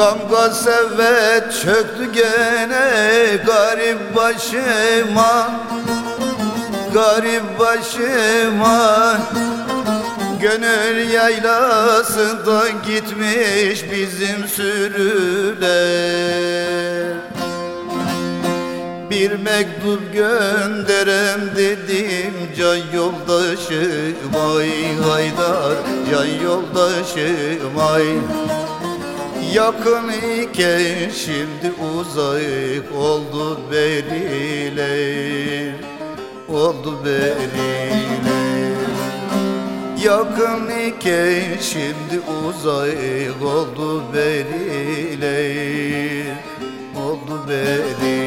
Gamga sevet çöktü gene garip başıma. Garip başıma. Gönül yaylasında gitmiş bizim sürüler. Bir mektup gönderem dedim can yoldaşım ay haydar Can yoldaşım ay Yakın iken şimdi uzak oldu beriler Oldu beriler Yakın iken şimdi uzak oldu beriler Oldu beriler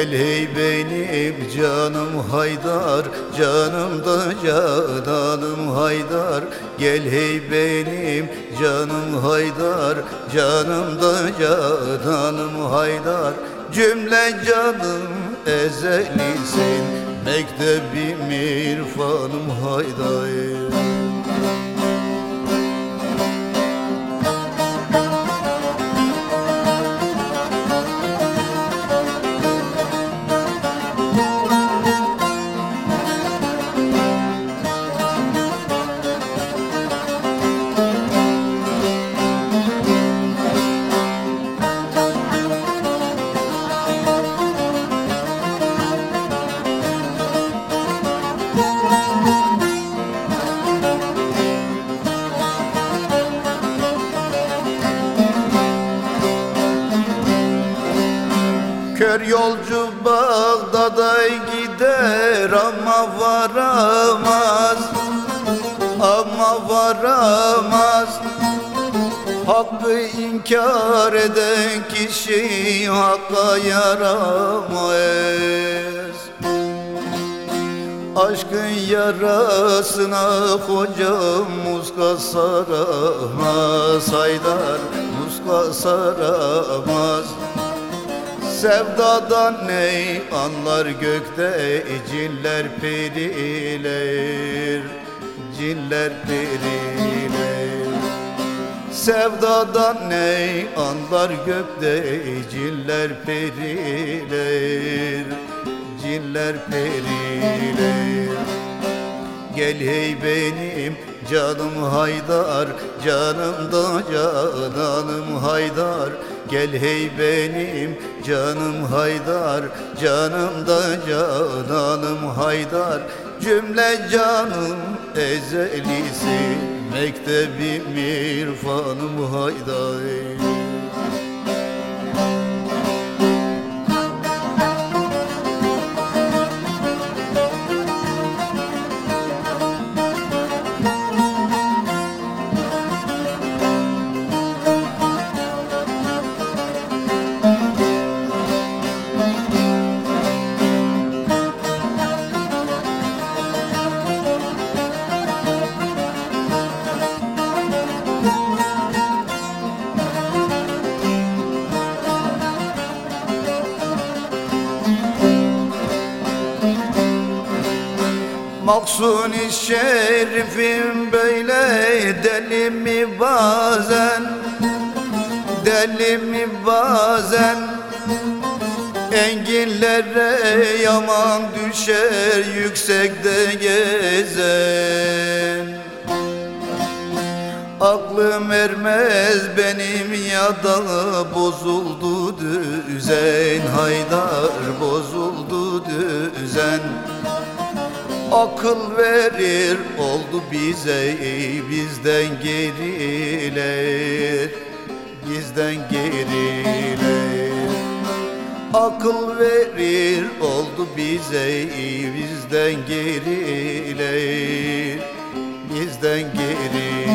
Gel hey benim canım Haydar Canım da cananım Haydar. Gel hey benim canım Haydar Canım da cananım Haydar. Cümle canım ezelisin Mektebim irfanım Haydar Kör yolcu Bağdat'a gider ama varamaz Ama varamaz. Hakkı inkar eden kişi hakka yaramaz Aşkın yarasına hocam muska saramaz Haydar muska saramaz. Sevdadan ne anlar gökte cinler periler Cinler periler. Sevdadan ne anlar gökte cinler periler Cinler periler Gel hey benim canım Haydar Canım da cananım Haydar. Gel hey benim canım Haydar Canım da cananım Haydar. Cümle canım ezelisi Mektebim irfanım Haydar Maksuni şerifim böyle deli mi bazen? Deli mi bazen? Enginlere yaman düşer yüksekte gezen. Aklım ermez benim ya da bozuldu düzen. Haydar bozuldu düzen Akıl verir oldu bize bizden geriler Bizden geriler. Akıl verir oldu bize bizden geriler Bizden geriler.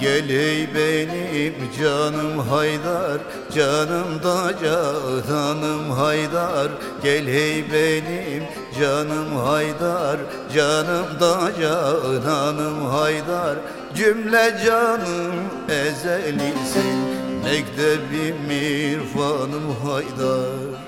Gel ey benim canım Haydar Canım da cananım Haydar. Gel ey benim canım Haydar Canım da cananım Haydar. Cümle canım ezelisin Mektebim irfanım Haydar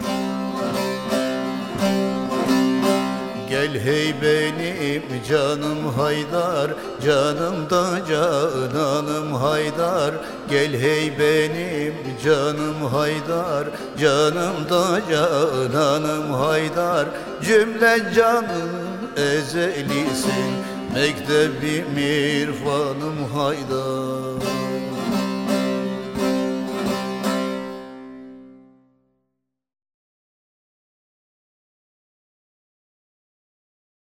hey benim canım Haydar Canım da cananım Haydar. Gel hey benim canım Haydar Canım da cananım Haydar. Cümle canım ezelisin Mektebim irfanım Haydar